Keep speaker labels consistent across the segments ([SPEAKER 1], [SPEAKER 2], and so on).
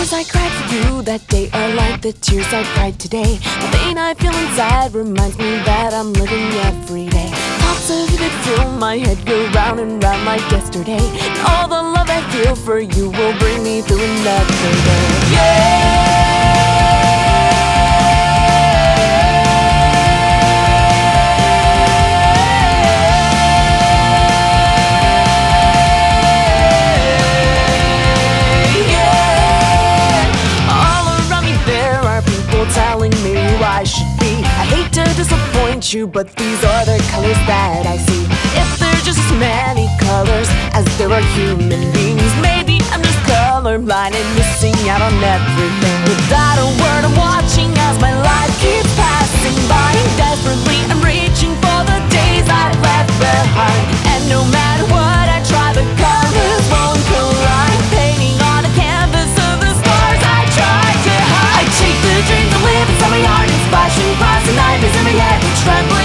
[SPEAKER 1] tears I cried for you that day are like the tears I cried today. The pain I feel inside reminds me that I'm living every day. Thoughts of you that fill my head go round and round like yesterday. And all the love I feel for you will bring me through another day. me who I should be. I hate to disappoint you, but these are the colors that I see. If there's just as many colors as there are human beings, maybe I'm just colorblind and missing out on everything. trembling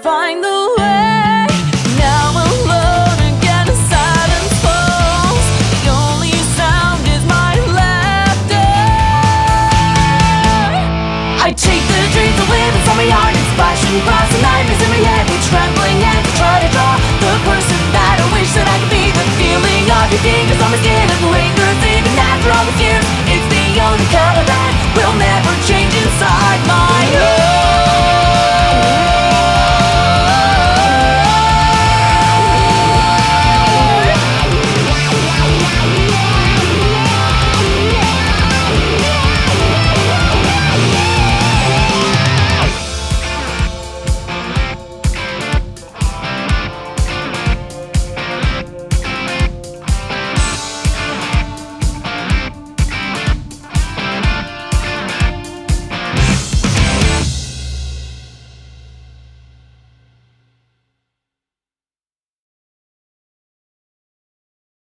[SPEAKER 1] find the way. Now alone again, silence falls. The only sound is my laughter. I take the dreams away from me, heart and passion.